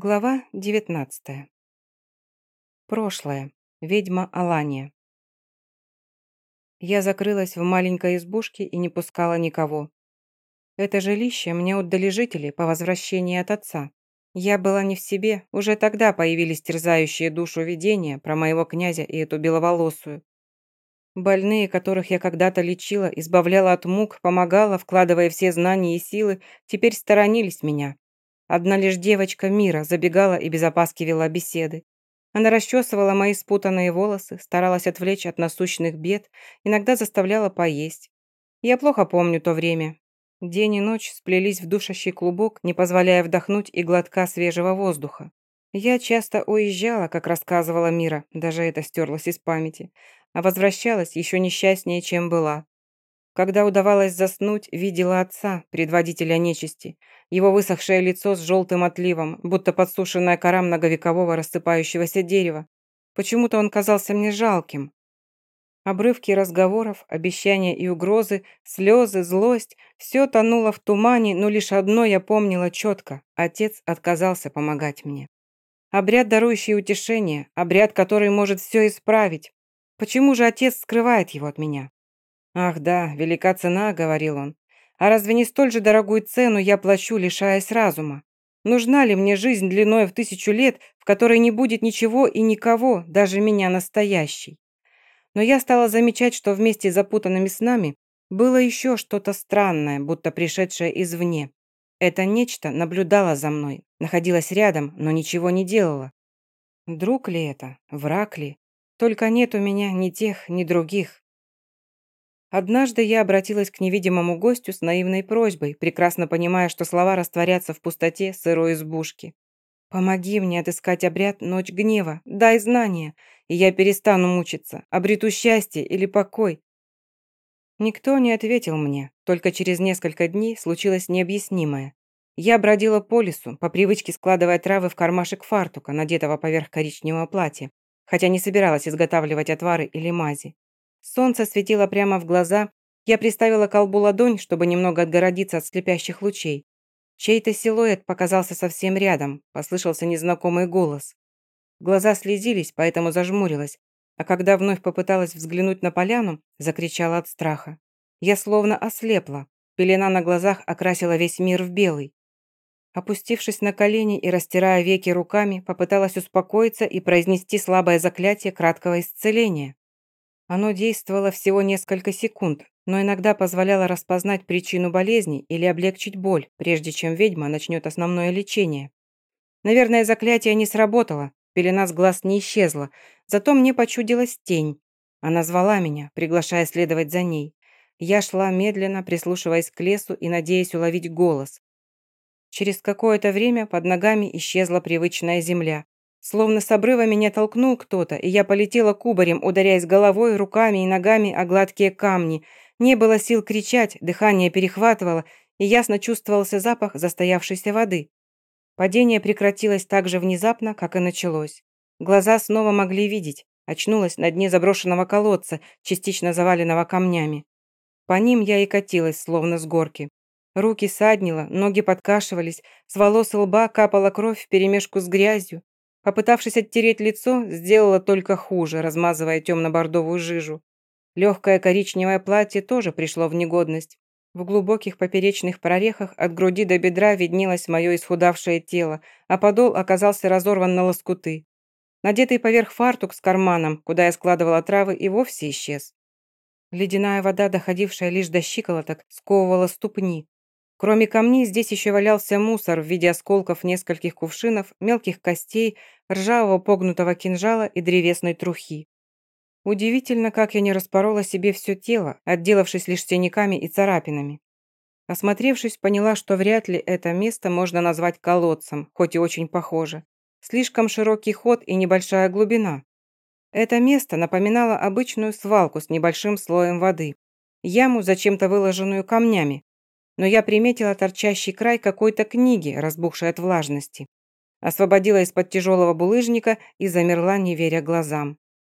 Глава 19. Прошлое. Ведьма Алания. Я закрылась в маленькой избушке и не пускала никого. Это жилище мне отдали жители по возвращении от отца. Я была не в себе, уже тогда появились терзающие душу видения про моего князя и эту беловолосую. Больные, которых я когда-то лечила, избавляла от мук, помогала, вкладывая все знания и силы, теперь сторонились меня, Одна лишь девочка Мира забегала и без опаски вела беседы. Она расчесывала мои спутанные волосы, старалась отвлечь от насущных бед, иногда заставляла поесть. Я плохо помню то время. День и ночь сплелись в душащий клубок, не позволяя вдохнуть и глотка свежего воздуха. Я часто уезжала, как рассказывала Мира, даже это стерлось из памяти, а возвращалась еще несчастнее, чем была. Когда удавалось заснуть, видела отца, предводителя нечисти. Его высохшее лицо с желтым отливом, будто подсушенная кора многовекового рассыпающегося дерева. Почему-то он казался мне жалким. Обрывки разговоров, обещания и угрозы, слезы, злость – все тонуло в тумане, но лишь одно я помнила четко – отец отказался помогать мне. Обряд, дарующий утешение, обряд, который может все исправить. Почему же отец скрывает его от меня? «Ах да, велика цена», — говорил он. «А разве не столь же дорогую цену я плачу, лишаясь разума? Нужна ли мне жизнь длиной в тысячу лет, в которой не будет ничего и никого, даже меня настоящей?» Но я стала замечать, что вместе с запутанными снами было еще что-то странное, будто пришедшее извне. Это нечто наблюдало за мной, находилось рядом, но ничего не делало. Друг ли это? Враг ли? Только нет у меня ни тех, ни других. Однажды я обратилась к невидимому гостю с наивной просьбой, прекрасно понимая, что слова растворятся в пустоте сырой избушки. «Помоги мне отыскать обряд «Ночь гнева», дай знания, и я перестану мучиться, обрету счастье или покой». Никто не ответил мне, только через несколько дней случилось необъяснимое. Я бродила по лесу, по привычке складывая травы в кармашек фартука, надетого поверх коричневого платья, хотя не собиралась изготавливать отвары или мази. Солнце светило прямо в глаза. Я приставила колбу ладонь, чтобы немного отгородиться от слепящих лучей. Чей-то силуэт показался совсем рядом, послышался незнакомый голос. Глаза слезились, поэтому зажмурилась, а когда вновь попыталась взглянуть на поляну, закричала от страха. Я словно ослепла. Пелена на глазах окрасила весь мир в белый. Опустившись на колени и растирая веки руками, попыталась успокоиться и произнести слабое заклятие краткого исцеления. Оно действовало всего несколько секунд, но иногда позволяло распознать причину болезни или облегчить боль, прежде чем ведьма начнет основное лечение. Наверное, заклятие не сработало, пелена с глаз не исчезла, зато мне почудилась тень. Она звала меня, приглашая следовать за ней. Я шла медленно, прислушиваясь к лесу и надеясь уловить голос. Через какое-то время под ногами исчезла привычная земля. Словно с обрыва меня толкнул кто-то, и я полетела кубарем, ударяясь головой, руками и ногами о гладкие камни. Не было сил кричать, дыхание перехватывало, и ясно чувствовался запах застоявшейся воды. Падение прекратилось так же внезапно, как и началось. Глаза снова могли видеть. Очнулась на дне заброшенного колодца, частично заваленного камнями. По ним я и катилась, словно с горки. Руки саднило, ноги подкашивались, с волос и лба капала кровь вперемешку с грязью. Попытавшись оттереть лицо, сделала только хуже, размазывая темно-бордовую жижу. Легкое коричневое платье тоже пришло в негодность. В глубоких поперечных прорехах от груди до бедра виднелось мое исхудавшее тело, а подол оказался разорван на лоскуты. Надетый поверх фартук с карманом, куда я складывала травы, и вовсе исчез. Ледяная вода, доходившая лишь до щиколоток, сковывала ступни, Кроме камней, здесь еще валялся мусор в виде осколков нескольких кувшинов, мелких костей, ржавого погнутого кинжала и древесной трухи. Удивительно, как я не распорола себе все тело, отделавшись лишь синяками и царапинами. Осмотревшись, поняла, что вряд ли это место можно назвать колодцем, хоть и очень похоже. Слишком широкий ход и небольшая глубина. Это место напоминало обычную свалку с небольшим слоем воды. Яму, зачем-то выложенную камнями, но я приметила торчащий край какой-то книги, разбухшей от влажности. Освободила из-под тяжелого булыжника и замерла, не веря глазам.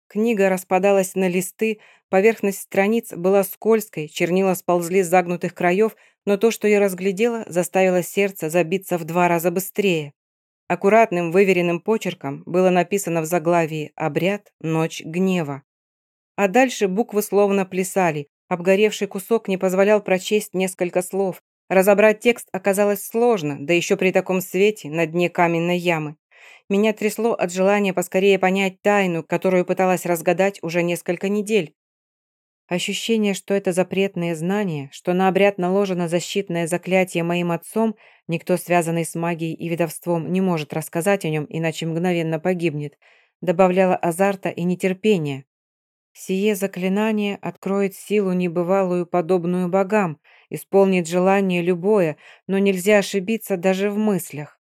Книга распадалась на листы, поверхность страниц была скользкой, чернила сползли с загнутых краев, но то, что я разглядела, заставило сердце забиться в два раза быстрее. Аккуратным выверенным почерком было написано в заглавии «Обряд. Ночь гнева». А дальше буквы словно плясали, обгоревший кусок не позволял прочесть несколько слов. Разобрать текст оказалось сложно, да еще при таком свете на дне каменной ямы. Меня трясло от желания поскорее понять тайну, которую пыталась разгадать уже несколько недель. Ощущение, что это запретные знания, что на обряд наложено защитное заклятие моим отцом, никто, связанный с магией и ведовством, не может рассказать о нем, иначе мгновенно погибнет, добавляло азарта и нетерпения. Сие заклинание откроет силу небывалую, подобную богам, исполнит желание любое, но нельзя ошибиться даже в мыслях.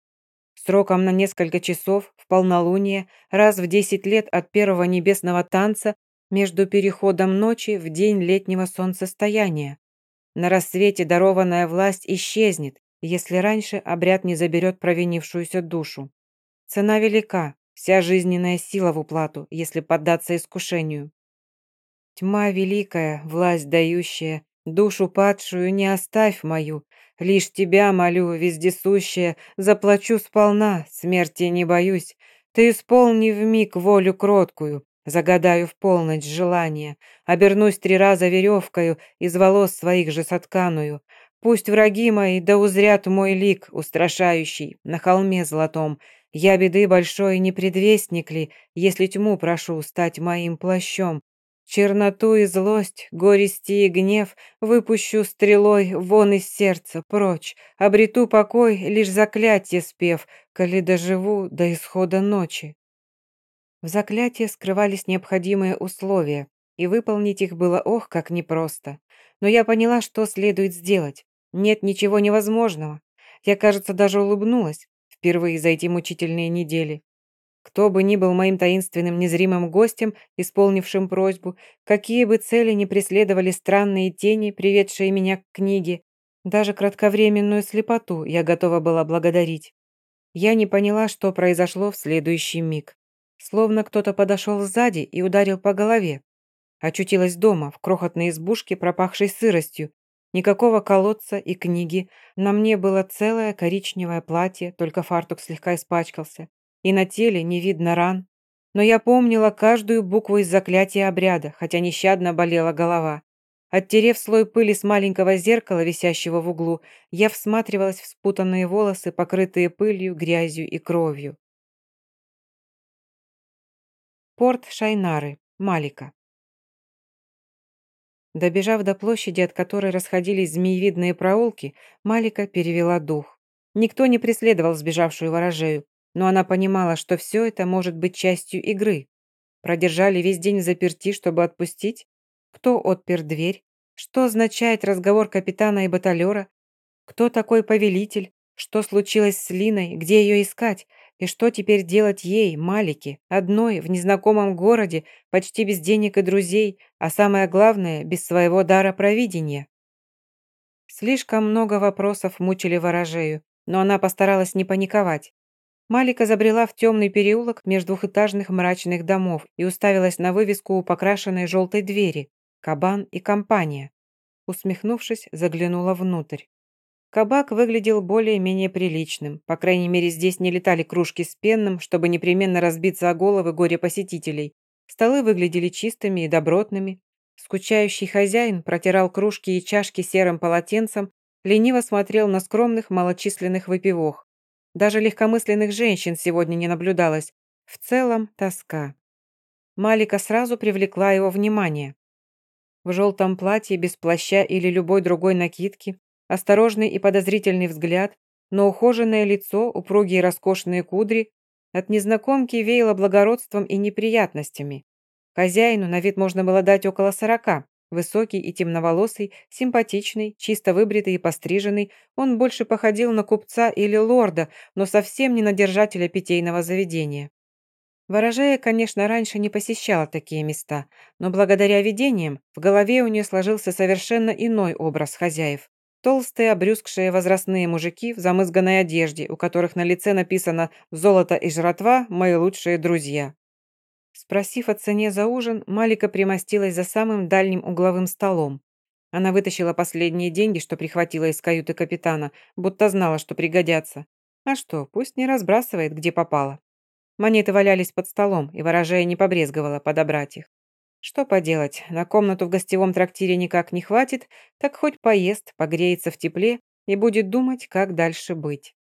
Сроком на несколько часов, в полнолуние, раз в десять лет от первого небесного танца между переходом ночи в день летнего солнцестояния. На рассвете дарованная власть исчезнет, если раньше обряд не заберет провинившуюся душу. Цена велика, вся жизненная сила в уплату, если поддаться искушению. Тьма великая, власть дающая, душу падшую не оставь мою, лишь тебя молю, вездесущая, заплачу сполна, смерти не боюсь, ты исполни в миг волю кроткую, Загадаю в полночь желание, обернусь три раза веревкою, из волос своих же сотканую. Пусть враги мои да узрят мой лик, устрашающий, на холме золотом. Я беды большой не предвестник ли, если тьму прошу стать моим плащом? Черноту и злость, горести и гнев выпущу стрелой вон из сердца прочь, обрету покой, лишь заклятие спев, коли доживу до исхода ночи. В заклятии скрывались необходимые условия, и выполнить их было ох, как непросто. Но я поняла, что следует сделать. Нет ничего невозможного. Я, кажется, даже улыбнулась впервые за эти мучительные недели. Кто бы ни был моим таинственным незримым гостем, исполнившим просьбу, какие бы цели ни преследовали странные тени, приведшие меня к книге, даже кратковременную слепоту я готова была благодарить. Я не поняла, что произошло в следующий миг. Словно кто-то подошел сзади и ударил по голове. Очутилась дома, в крохотной избушке, пропахшей сыростью. Никакого колодца и книги. На мне было целое коричневое платье, только фартук слегка испачкался. И на теле не видно ран. Но я помнила каждую букву из заклятия обряда, хотя нещадно болела голова. Оттерев слой пыли с маленького зеркала, висящего в углу, я всматривалась в спутанные волосы, покрытые пылью, грязью и кровью. Порт Шайнары, Малика. Добежав до площади, от которой расходились змеевидные проулки, Малика перевела дух. Никто не преследовал сбежавшую ворожею, но она понимала, что все это может быть частью игры. Продержали весь день заперти, чтобы отпустить? Кто отпер дверь? Что означает разговор капитана и баталера? Кто такой повелитель? Что случилось с Линой? Где ее искать? И что теперь делать ей, Малике, одной, в незнакомом городе, почти без денег и друзей, а самое главное, без своего дара провидения? Слишком много вопросов мучили ворожею, но она постаралась не паниковать. Малика забрела в темный переулок между двухэтажных мрачных домов и уставилась на вывеску у покрашенной желтой двери «Кабан и компания». Усмехнувшись, заглянула внутрь. Кабак выглядел более-менее приличным. По крайней мере, здесь не летали кружки с пенным, чтобы непременно разбиться о головы горе-посетителей. Столы выглядели чистыми и добротными. Скучающий хозяин протирал кружки и чашки серым полотенцем, лениво смотрел на скромных малочисленных выпивох. Даже легкомысленных женщин сегодня не наблюдалось. В целом тоска. Малика сразу привлекла его внимание. В желтом платье, без плаща или любой другой накидки, Осторожный и подозрительный взгляд, но ухоженное лицо, упругие роскошные кудри. От незнакомки веяло благородством и неприятностями. Хозяину на вид можно было дать около сорока. Высокий и темноволосый, симпатичный, чисто выбритый и постриженный, он больше походил на купца или лорда, но совсем не на держателя питейного заведения. Ворожея, конечно, раньше не посещала такие места, но благодаря видениям в голове у нее сложился совершенно иной образ хозяев. Толстые, обрюзгшие возрастные мужики в замызганной одежде, у которых на лице написано «Золото и жратва – мои лучшие друзья». Спросив о цене за ужин, Малика примостилась за самым дальним угловым столом. Она вытащила последние деньги, что прихватила из каюты капитана, будто знала, что пригодятся. А что, пусть не разбрасывает, где попало. Монеты валялись под столом, и ворожея не побрезговала подобрать их. Что поделать, на комнату в гостевом трактире никак не хватит, так хоть поест, погреется в тепле и будет думать, как дальше быть.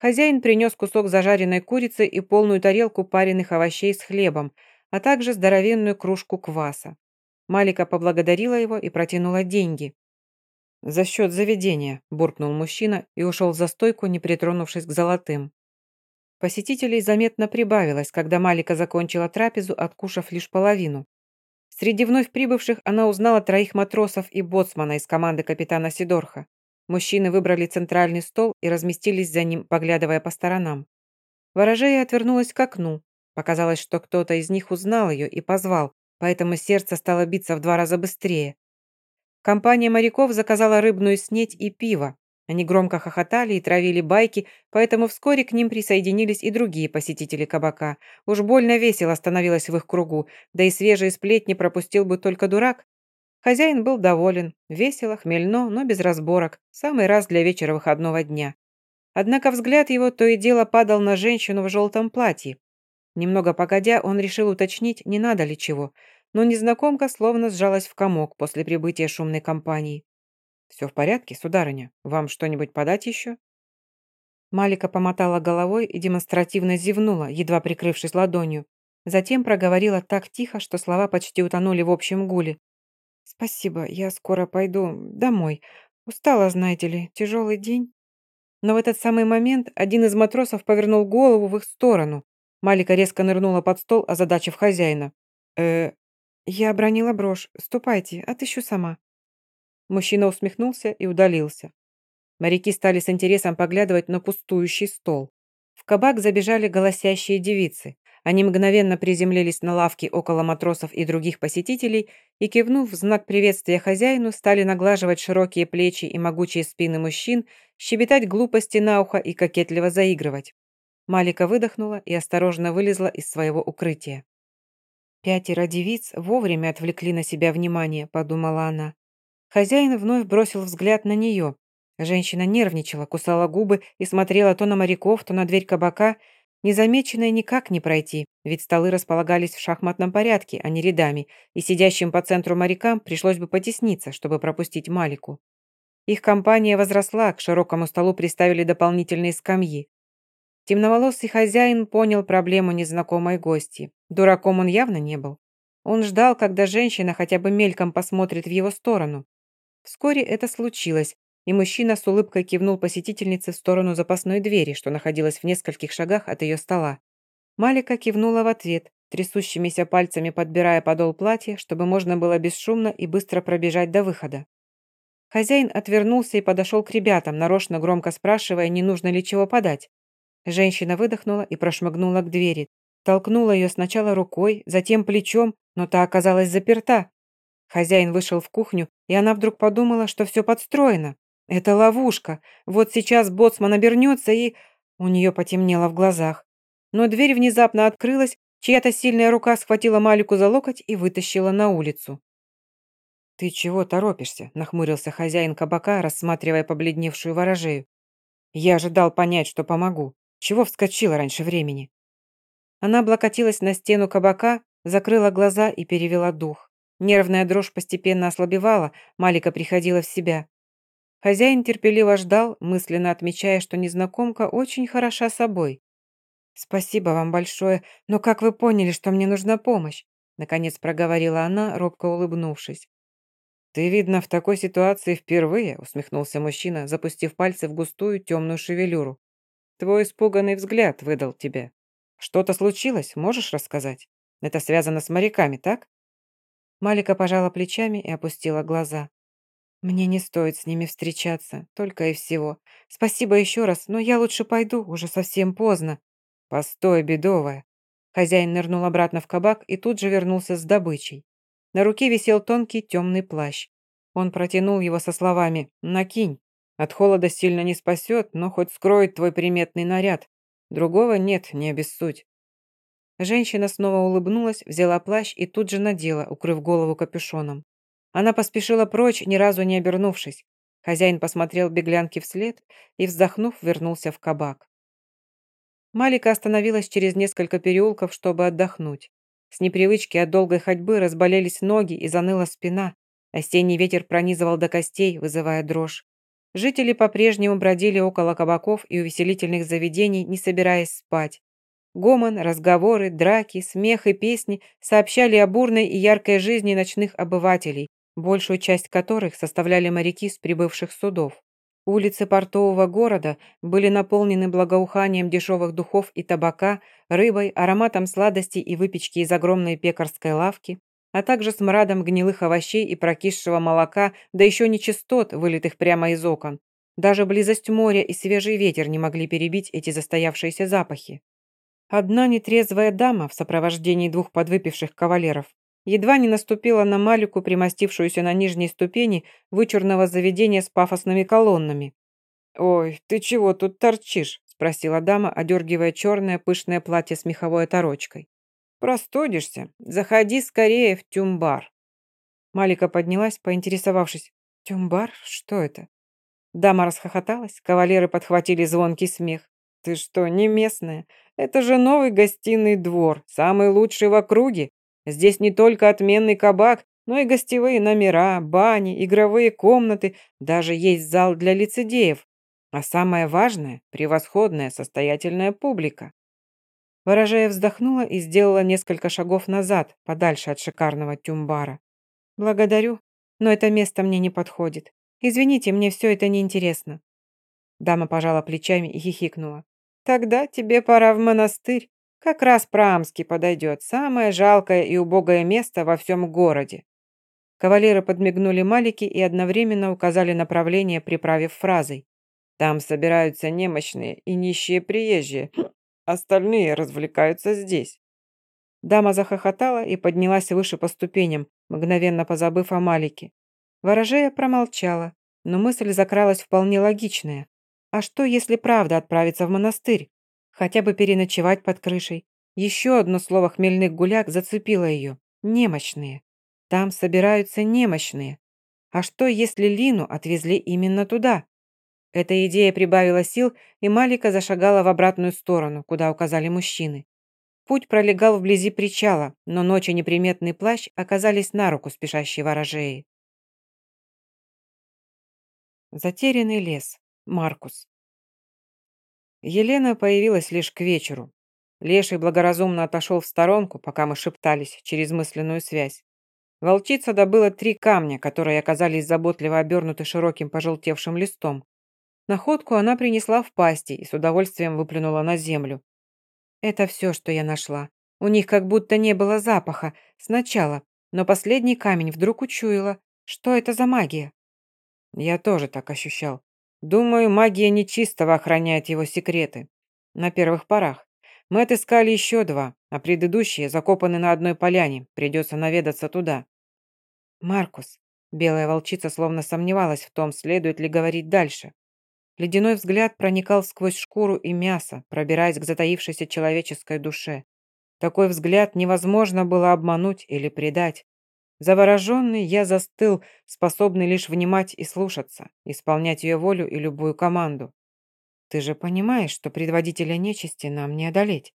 Хозяин принес кусок зажаренной курицы и полную тарелку пареных овощей с хлебом, а также здоровенную кружку кваса. Малика поблагодарила его и протянула деньги. «За счет заведения», – буркнул мужчина и ушел за стойку, не притронувшись к золотым. Посетителей заметно прибавилось, когда Малика закончила трапезу, откушав лишь половину. Среди вновь прибывших она узнала троих матросов и боцмана из команды капитана Сидорха. Мужчины выбрали центральный стол и разместились за ним, поглядывая по сторонам. Ворожея отвернулась к окну. Показалось, что кто-то из них узнал ее и позвал, поэтому сердце стало биться в два раза быстрее. Компания моряков заказала рыбную снеть и пиво. Они громко хохотали и травили байки, поэтому вскоре к ним присоединились и другие посетители кабака. Уж больно весело становилось в их кругу, да и свежие сплетни пропустил бы только дурак. Хозяин был доволен, весело, хмельно, но без разборок, самый раз для вечера выходного дня. Однако взгляд его то и дело падал на женщину в желтом платье. Немного погодя, он решил уточнить, не надо ли чего, но незнакомка словно сжалась в комок после прибытия шумной компании. «Все в порядке, сударыня? Вам что-нибудь подать еще?» Малика помотала головой и демонстративно зевнула, едва прикрывшись ладонью. Затем проговорила так тихо, что слова почти утонули в общем гуле. «Спасибо, я скоро пойду домой. Устала, знаете ли, тяжелый день». Но в этот самый момент один из матросов повернул голову в их сторону. Малика резко нырнула под стол, озадачив хозяина. «Э, я обронила брошь. Ступайте, отыщу сама». Мужчина усмехнулся и удалился. Моряки стали с интересом поглядывать на пустующий стол. В кабак забежали голосящие девицы. Они мгновенно приземлились на лавки около матросов и других посетителей и, кивнув в знак приветствия хозяину, стали наглаживать широкие плечи и могучие спины мужчин, щебетать глупости на ухо и кокетливо заигрывать. Малика выдохнула и осторожно вылезла из своего укрытия. «Пятеро девиц вовремя отвлекли на себя внимание», – подумала она. Хозяин вновь бросил взгляд на нее. Женщина нервничала, кусала губы и смотрела то на моряков, то на дверь кабака. Незамеченной никак не пройти, ведь столы располагались в шахматном порядке, а не рядами, и сидящим по центру морякам пришлось бы потесниться, чтобы пропустить Малику. Их компания возросла, к широкому столу приставили дополнительные скамьи. Темноволосый хозяин понял проблему незнакомой гости. Дураком он явно не был. Он ждал, когда женщина хотя бы мельком посмотрит в его сторону. Вскоре это случилось, и мужчина с улыбкой кивнул посетительнице в сторону запасной двери, что находилась в нескольких шагах от ее стола. Малика кивнула в ответ, трясущимися пальцами подбирая подол платья, чтобы можно было бесшумно и быстро пробежать до выхода. Хозяин отвернулся и подошел к ребятам, нарочно громко спрашивая, не нужно ли чего подать. Женщина выдохнула и прошмыгнула к двери. Толкнула ее сначала рукой, затем плечом, но та оказалась заперта. Хозяин вышел в кухню, и она вдруг подумала, что все подстроено. Это ловушка. Вот сейчас боцман обернется и... У нее потемнело в глазах. Но дверь внезапно открылась, чья-то сильная рука схватила Малику за локоть и вытащила на улицу. «Ты чего торопишься?» – нахмурился хозяин кабака, рассматривая побледневшую ворожею. «Я ожидал понять, что помогу. Чего вскочила раньше времени?» Она облокотилась на стену кабака, закрыла глаза и перевела дух. Нервная дрожь постепенно ослабевала, Малика приходила в себя. Хозяин терпеливо ждал, мысленно отмечая, что незнакомка очень хороша собой. «Спасибо вам большое, но как вы поняли, что мне нужна помощь?» Наконец проговорила она, робко улыбнувшись. «Ты, видно, в такой ситуации впервые», усмехнулся мужчина, запустив пальцы в густую темную шевелюру. «Твой испуганный взгляд выдал тебя. Что-то случилось, можешь рассказать? Это связано с моряками, так?» Малика пожала плечами и опустила глаза. «Мне не стоит с ними встречаться, только и всего. Спасибо еще раз, но я лучше пойду, уже совсем поздно». «Постой, бедовая». Хозяин нырнул обратно в кабак и тут же вернулся с добычей. На руке висел тонкий темный плащ. Он протянул его со словами «Накинь». От холода сильно не спасет, но хоть скроет твой приметный наряд. Другого нет, не обессудь. Женщина снова улыбнулась, взяла плащ и тут же надела, укрыв голову капюшоном. Она поспешила прочь, ни разу не обернувшись. Хозяин посмотрел беглянке вслед и, вздохнув, вернулся в кабак. Малика остановилась через несколько переулков, чтобы отдохнуть. С непривычки от долгой ходьбы разболелись ноги и заныла спина. Осенний ветер пронизывал до костей, вызывая дрожь. Жители по-прежнему бродили около кабаков и увеселительных заведений, не собираясь спать. Гомон, разговоры, драки, смех и песни сообщали о бурной и яркой жизни ночных обывателей, большую часть которых составляли моряки с прибывших судов. Улицы портового города были наполнены благоуханием дешевых духов и табака, рыбой, ароматом сладостей и выпечки из огромной пекарской лавки, а также смрадом гнилых овощей и прокисшего молока, да еще нечистот, вылитых прямо из окон. Даже близость моря и свежий ветер не могли перебить эти застоявшиеся запахи. Одна нетрезвая дама в сопровождении двух подвыпивших кавалеров едва не наступила на Малику, примостившуюся на нижней ступени вычурного заведения с пафосными колоннами. «Ой, ты чего тут торчишь?» – спросила дама, одергивая черное пышное платье с меховой оторочкой. «Простудишься? Заходи скорее в тюмбар». Малика поднялась, поинтересовавшись. «Тюмбар? Что это?» Дама расхохоталась, кавалеры подхватили звонкий смех. «Ты что, не местная? Это же новый гостиный двор, самый лучший в округе. Здесь не только отменный кабак, но и гостевые номера, бани, игровые комнаты, даже есть зал для лицедеев. А самое важное – превосходная состоятельная публика. Ворожея вздохнула и сделала несколько шагов назад, подальше от шикарного тюмбара. «Благодарю, но это место мне не подходит. Извините, мне все это неинтересно». Дама пожала плечами и хихикнула. «Тогда тебе пора в монастырь. Как раз Прамский подойдет, самое жалкое и убогое место во всем городе». Кавалеры подмигнули Малике и одновременно указали направление, приправив фразой. «Там собираются немощные и нищие приезжие. Остальные развлекаются здесь». Дама захохотала и поднялась выше по ступеням, мгновенно позабыв о Малике. Ворожея промолчала, но мысль закралась вполне логичная. А что, если правда отправиться в монастырь? Хотя бы переночевать под крышей. Еще одно слово хмельных гуляк зацепило ее. Немощные. Там собираются немощные. А что, если Лину отвезли именно туда? Эта идея прибавила сил, и Малика зашагала в обратную сторону, куда указали мужчины. Путь пролегал вблизи причала, но ночь и неприметный плащ оказались на руку спешащей ворожеи. Затерянный лес. Маркус. Елена появилась лишь к вечеру. Леший благоразумно отошел в сторонку, пока мы шептались через мысленную связь. Волчица добыла три камня, которые оказались заботливо обернуты широким пожелтевшим листом. Находку она принесла в пасти и с удовольствием выплюнула на землю. Это все, что я нашла. У них как будто не было запаха сначала, но последний камень вдруг учуяла. Что это за магия? Я тоже так ощущал. Думаю, магия нечистого охраняет его секреты. На первых порах. Мы отыскали еще два, а предыдущие закопаны на одной поляне. Придется наведаться туда. Маркус. Белая волчица словно сомневалась в том, следует ли говорить дальше. Ледяной взгляд проникал сквозь шкуру и мясо, пробираясь к затаившейся человеческой душе. Такой взгляд невозможно было обмануть или предать. Завороженный я застыл, способный лишь внимать и слушаться, исполнять ее волю и любую команду. Ты же понимаешь, что предводителя нечисти нам не одолеть?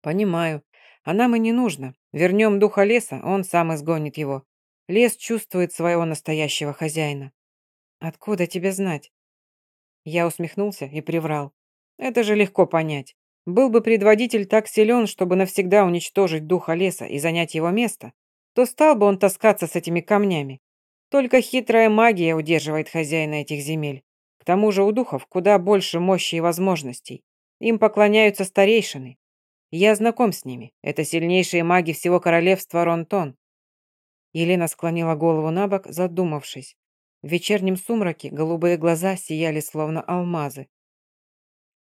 Понимаю. А нам и не нужно. Вернем духа леса, он сам изгонит его. Лес чувствует своего настоящего хозяина. Откуда тебе знать? Я усмехнулся и приврал. Это же легко понять. Был бы предводитель так силен, чтобы навсегда уничтожить духа леса и занять его место, то стал бы он таскаться с этими камнями. Только хитрая магия удерживает хозяина этих земель. К тому же у духов куда больше мощи и возможностей. Им поклоняются старейшины. Я знаком с ними. Это сильнейшие маги всего королевства Ронтон. Елена склонила голову на бок, задумавшись. В вечернем сумраке голубые глаза сияли словно алмазы.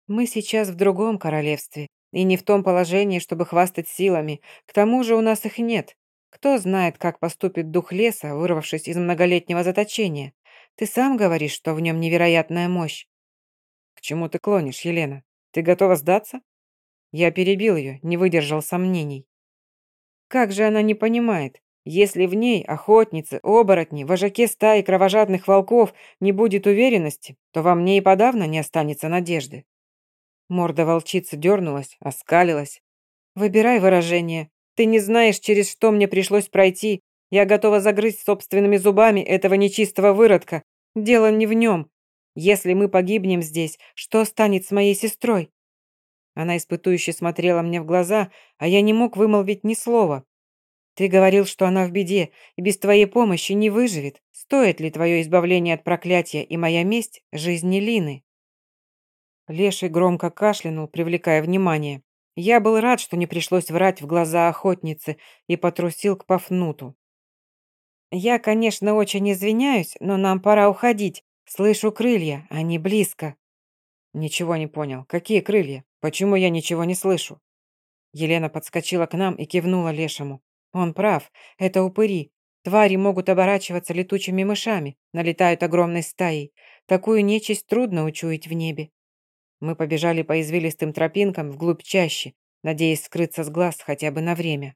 «Мы сейчас в другом королевстве, и не в том положении, чтобы хвастать силами. К тому же у нас их нет. Кто знает, как поступит дух леса, вырвавшись из многолетнего заточения? Ты сам говоришь, что в нем невероятная мощь. К чему ты клонишь, Елена? Ты готова сдаться? Я перебил ее, не выдержал сомнений. Как же она не понимает? Если в ней, охотницы, оборотни, вожаке стаи кровожадных волков, не будет уверенности, то во мне и подавно не останется надежды. Морда волчицы дернулась, оскалилась. «Выбирай выражение. Ты не знаешь, через что мне пришлось пройти. Я готова загрызть собственными зубами этого нечистого выродка. Дело не в нем. Если мы погибнем здесь, что станет с моей сестрой?» Она испытующе смотрела мне в глаза, а я не мог вымолвить ни слова. «Ты говорил, что она в беде и без твоей помощи не выживет. Стоит ли твое избавление от проклятия и моя месть жизни Лины?» Леший громко кашлянул, привлекая внимание. Я был рад, что не пришлось врать в глаза охотницы и потрусил к Пафнуту. «Я, конечно, очень извиняюсь, но нам пора уходить. Слышу крылья, они близко». «Ничего не понял. Какие крылья? Почему я ничего не слышу?» Елена подскочила к нам и кивнула Лешему. «Он прав. Это упыри. Твари могут оборачиваться летучими мышами, налетают огромной стаей. Такую нечисть трудно учуять в небе. Мы побежали по извилистым тропинкам вглубь чащи, надеясь скрыться с глаз хотя бы на время.